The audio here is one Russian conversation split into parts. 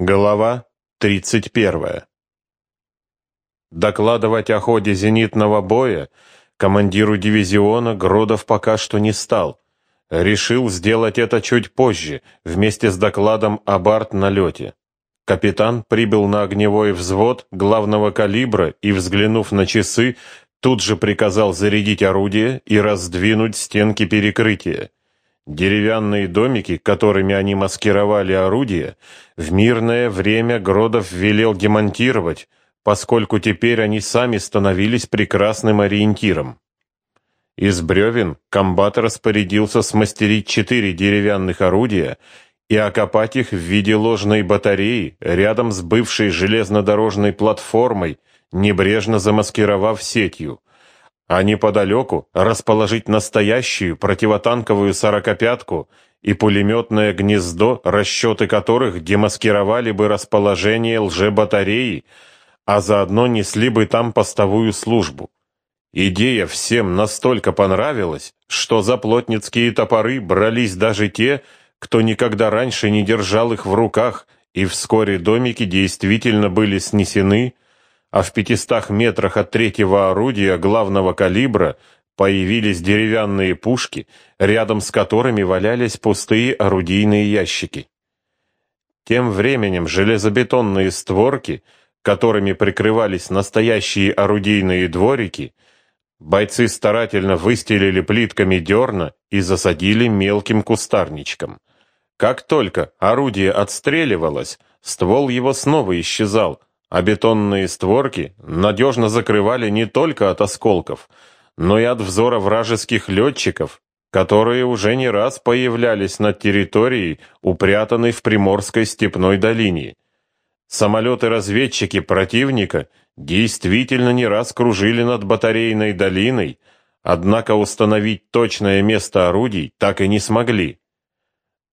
Глава 31. Докладывать о ходе зенитного боя командиру дивизиона Гродов пока что не стал. Решил сделать это чуть позже, вместе с докладом об арт-налете. Капитан прибыл на огневой взвод главного калибра и, взглянув на часы, тут же приказал зарядить орудие и раздвинуть стенки перекрытия. Деревянные домики, которыми они маскировали орудия, в мирное время Гродов велел демонтировать, поскольку теперь они сами становились прекрасным ориентиром. Из бревен комбат распорядился смастерить четыре деревянных орудия и окопать их в виде ложной батареи рядом с бывшей железнодорожной платформой, небрежно замаскировав сетью а неподалеку расположить настоящую противотанковую сорокопятку и пулеметное гнездо, расчеты которых демаскировали бы расположение лжебатареи, а заодно несли бы там постовую службу. Идея всем настолько понравилась, что за плотницкие топоры брались даже те, кто никогда раньше не держал их в руках, и вскоре домики действительно были снесены, а в пятистах метрах от третьего орудия главного калибра появились деревянные пушки, рядом с которыми валялись пустые орудийные ящики. Тем временем железобетонные створки, которыми прикрывались настоящие орудийные дворики, бойцы старательно выстелили плитками дерна и засадили мелким кустарничком. Как только орудие отстреливалось, ствол его снова исчезал, а бетонные створки надежно закрывали не только от осколков, но и от взора вражеских летчиков, которые уже не раз появлялись над территорией, упрятанной в Приморской степной долине. Самолеты-разведчики противника действительно не раз кружили над батарейной долиной, однако установить точное место орудий так и не смогли.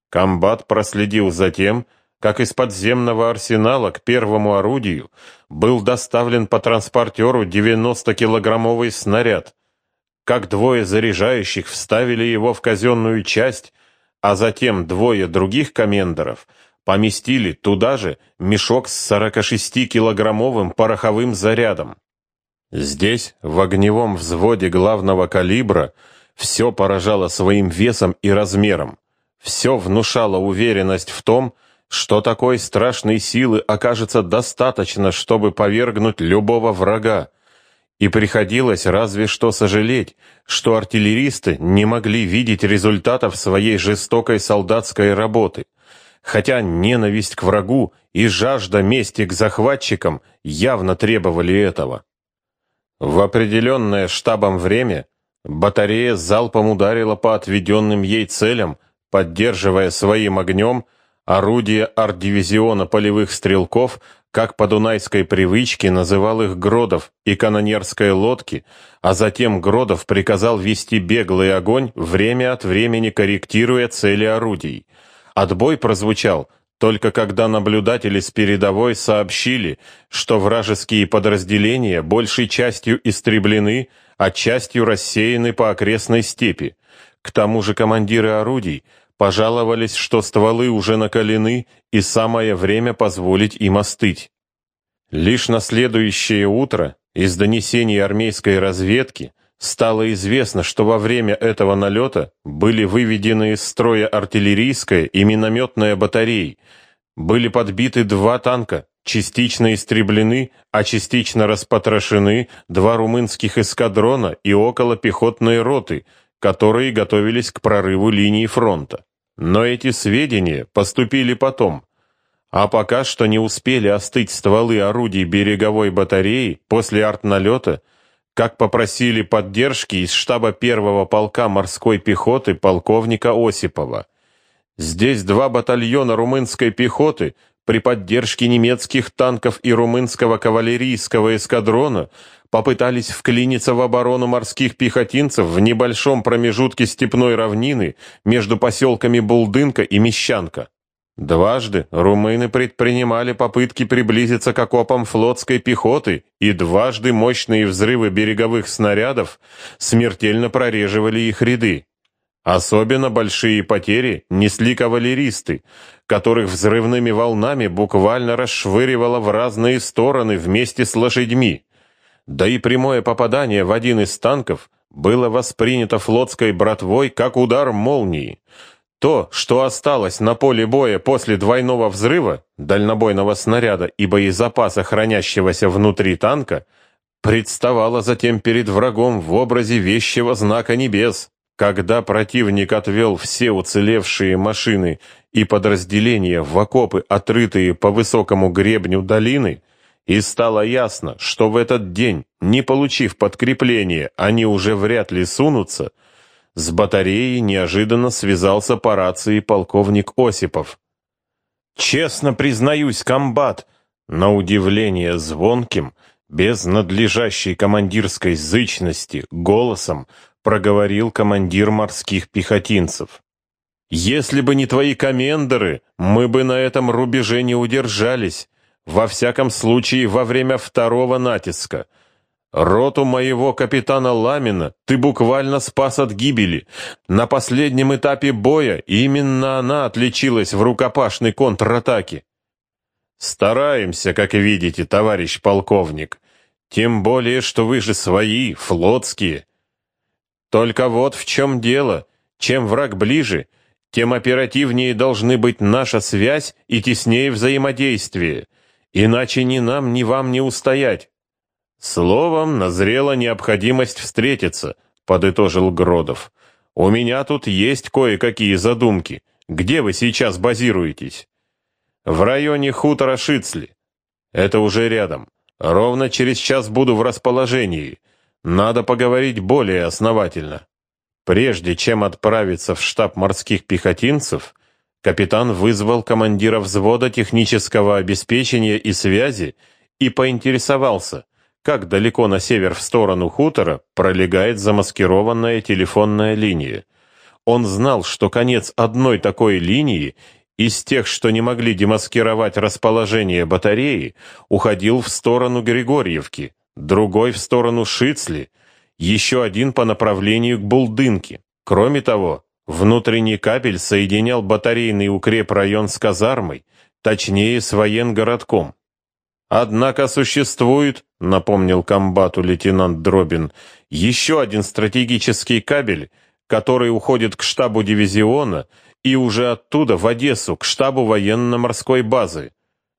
Комбат проследил за тем, как из подземного арсенала к первому орудию был доставлен по транспортеру 90-килограммовый снаряд, как двое заряжающих вставили его в казенную часть, а затем двое других комендоров поместили туда же мешок с 46-килограммовым пороховым зарядом. Здесь, в огневом взводе главного калибра, все поражало своим весом и размером, все внушало уверенность в том, что такой страшной силы окажется достаточно, чтобы повергнуть любого врага. И приходилось разве что сожалеть, что артиллеристы не могли видеть результатов своей жестокой солдатской работы, хотя ненависть к врагу и жажда мести к захватчикам явно требовали этого. В определенное штабом время батарея залпом ударила по отведенным ей целям, поддерживая своим огнем Орудие арт-дивизиона полевых стрелков, как по дунайской привычке называл их Гродов и канонерской лодки, а затем Гродов приказал вести беглый огонь, время от времени корректируя цели орудий. Отбой прозвучал только когда наблюдатели с передовой сообщили, что вражеские подразделения большей частью истреблены, а частью рассеяны по окрестной степи. К тому же командиры орудий пожаловались, что стволы уже накалены и самое время позволить им остыть. Лишь на следующее утро из донесений армейской разведки стало известно, что во время этого налета были выведены из строя артиллерийская и минометная батареи, были подбиты два танка, частично истреблены, а частично распотрошены два румынских эскадрона и около пехотной роты – которые готовились к прорыву линии фронта. Но эти сведения поступили потом, а пока что не успели остыть стволы орудий береговой батареи после артналета, как попросили поддержки из штаба первого полка морской пехоты полковника Осипова. Здесь два батальона румынской пехоты при поддержке немецких танков и румынского кавалерийского эскадрона попытались вклиниться в оборону морских пехотинцев в небольшом промежутке степной равнины между поселками Булдынка и Мещанка. Дважды румыны предпринимали попытки приблизиться к окопам флотской пехоты, и дважды мощные взрывы береговых снарядов смертельно прореживали их ряды. Особенно большие потери несли кавалеристы, которых взрывными волнами буквально расшвыривало в разные стороны вместе с лошадьми. Да и прямое попадание в один из танков было воспринято флотской братвой как удар молнии. То, что осталось на поле боя после двойного взрыва, дальнобойного снаряда и боезапаса, хранящегося внутри танка, представало затем перед врагом в образе вещего знака небес. Когда противник отвел все уцелевшие машины и подразделения в окопы, отрытые по высокому гребню долины, и стало ясно, что в этот день, не получив подкрепления, они уже вряд ли сунутся, с батареей неожиданно связался по рации полковник Осипов. «Честно признаюсь, комбат!» На удивление звонким, без надлежащей командирской зычности, голосом проговорил командир морских пехотинцев. «Если бы не твои комендоры, мы бы на этом рубеже не удержались, во всяком случае во время второго натиска. Роту моего капитана Ламина ты буквально спас от гибели. На последнем этапе боя именно она отличилась в рукопашной контратаке. Стараемся, как видите, товарищ полковник. Тем более, что вы же свои, флотские. Только вот в чем дело. Чем враг ближе, тем оперативнее должны быть наша связь и теснее взаимодействие. Иначе ни нам, ни вам не устоять. Словом, назрела необходимость встретиться, подытожил Гродов. У меня тут есть кое-какие задумки. Где вы сейчас базируетесь? В районе хутора Шицли. Это уже рядом. Ровно через час буду в расположении. Надо поговорить более основательно. Прежде чем отправиться в штаб морских пехотинцев, капитан вызвал командира взвода технического обеспечения и связи и поинтересовался, как далеко на север в сторону хутора пролегает замаскированная телефонная линия. Он знал, что конец одной такой линии из тех, что не могли демаскировать расположение батареи, уходил в сторону Григорьевки, другой в сторону Шицли, еще один по направлению к Булдынке. Кроме того, внутренний кабель соединял батарейный укрепрайон с казармой, точнее с военгородком. Однако существует, напомнил комбату лейтенант Дробин, еще один стратегический кабель, который уходит к штабу дивизиона и уже оттуда в Одессу, к штабу военно-морской базы.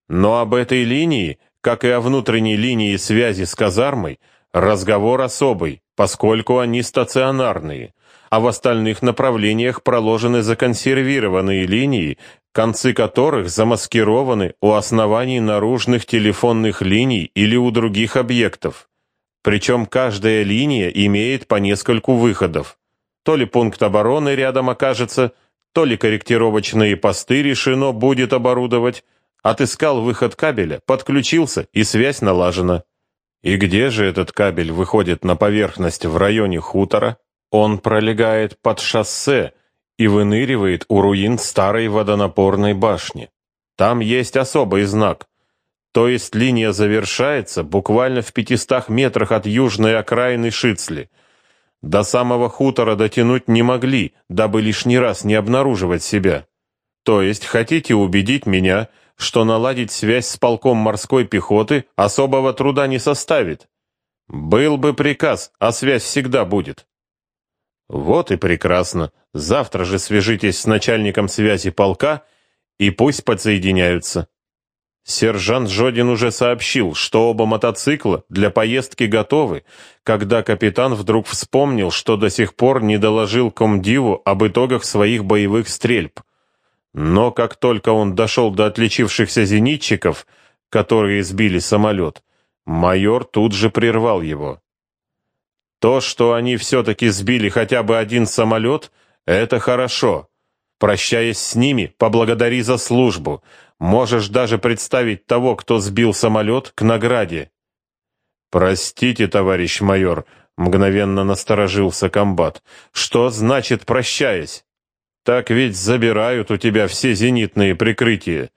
Но об этой линии как и о внутренней линии связи с казармой, разговор особый, поскольку они стационарные, а в остальных направлениях проложены законсервированные линии, концы которых замаскированы у оснований наружных телефонных линий или у других объектов. Причем каждая линия имеет по нескольку выходов. То ли пункт обороны рядом окажется, то ли корректировочные посты решено будет оборудовать, Отыскал выход кабеля, подключился, и связь налажена. И где же этот кабель выходит на поверхность в районе хутора? Он пролегает под шоссе и выныривает у руин старой водонапорной башни. Там есть особый знак. То есть линия завершается буквально в пятистах метрах от южной окраины Шицли. До самого хутора дотянуть не могли, дабы лишний раз не обнаруживать себя. То есть хотите убедить меня, что наладить связь с полком морской пехоты особого труда не составит. Был бы приказ, а связь всегда будет. Вот и прекрасно. Завтра же свяжитесь с начальником связи полка и пусть подсоединяются. Сержант Жодин уже сообщил, что оба мотоцикла для поездки готовы, когда капитан вдруг вспомнил, что до сих пор не доложил комдиву об итогах своих боевых стрельб. Но как только он дошел до отличившихся зенитчиков, которые сбили самолет, майор тут же прервал его. То, что они все-таки сбили хотя бы один самолет, это хорошо. Прощаясь с ними, поблагодари за службу. Можешь даже представить того, кто сбил самолет, к награде. Простите, товарищ майор, мгновенно насторожился комбат. Что значит прощаясь? Так ведь забирают у тебя все зенитные прикрытия.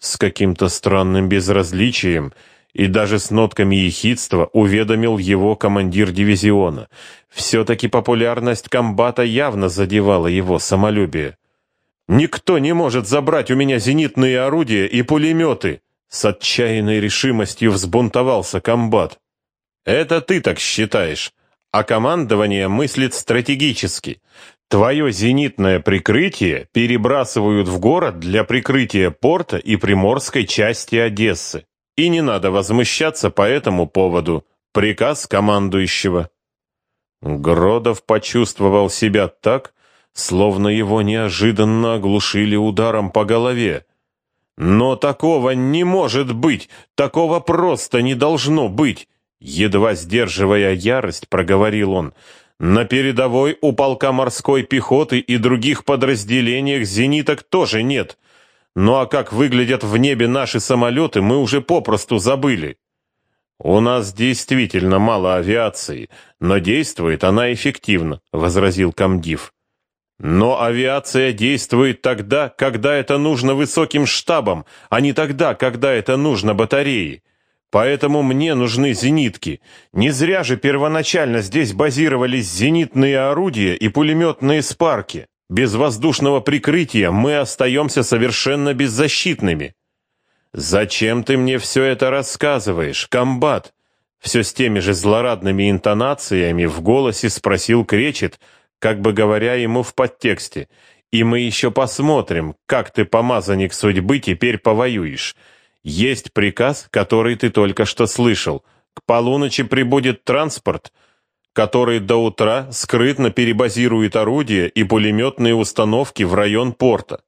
С каким-то странным безразличием И даже с нотками ехидства уведомил его командир дивизиона. Все-таки популярность комбата явно задевала его самолюбие. «Никто не может забрать у меня зенитные орудия и пулеметы!» С отчаянной решимостью взбунтовался комбат. «Это ты так считаешь, а командование мыслит стратегически. Твое зенитное прикрытие перебрасывают в город для прикрытия порта и приморской части Одессы. И не надо возмущаться по этому поводу. Приказ командующего». Гродов почувствовал себя так, словно его неожиданно оглушили ударом по голове. Но такого не может быть, такого просто не должно быть. Едва сдерживая ярость, проговорил он. На передовой у полка морской пехоты и других подразделениях зениток тоже нет. Ну а как выглядят в небе наши самолеты, мы уже попросту забыли. У нас действительно мало авиации, но действует она эффективно, возразил комдив. Но авиация действует тогда, когда это нужно высоким штабам, а не тогда, когда это нужно батарее. Поэтому мне нужны зенитки. Не зря же первоначально здесь базировались зенитные орудия и пулеметные спарки. Без воздушного прикрытия мы остаемся совершенно беззащитными. Зачем ты мне все это рассказываешь, комбат? Все с теми же злорадными интонациями в голосе спросил Кречет, как бы говоря ему в подтексте, «И мы еще посмотрим, как ты, помазанник судьбы, теперь повоюешь. Есть приказ, который ты только что слышал. К полуночи прибудет транспорт, который до утра скрытно перебазирует орудия и пулеметные установки в район порта.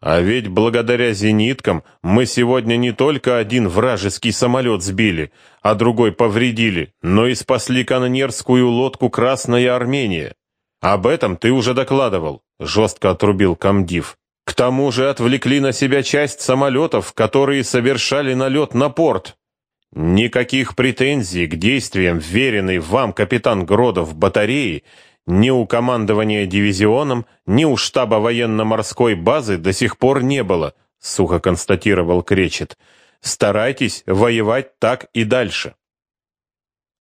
А ведь благодаря зениткам мы сегодня не только один вражеский самолет сбили, а другой повредили, но и спасли канонерскую лодку «Красная Армения». «Об этом ты уже докладывал», — жестко отрубил комдив. «К тому же отвлекли на себя часть самолетов, которые совершали налет на порт. Никаких претензий к действиям веренной вам капитан Гродов батареи ни у командования дивизионом, ни у штаба военно-морской базы до сих пор не было», — сухо констатировал Кречет. «Старайтесь воевать так и дальше».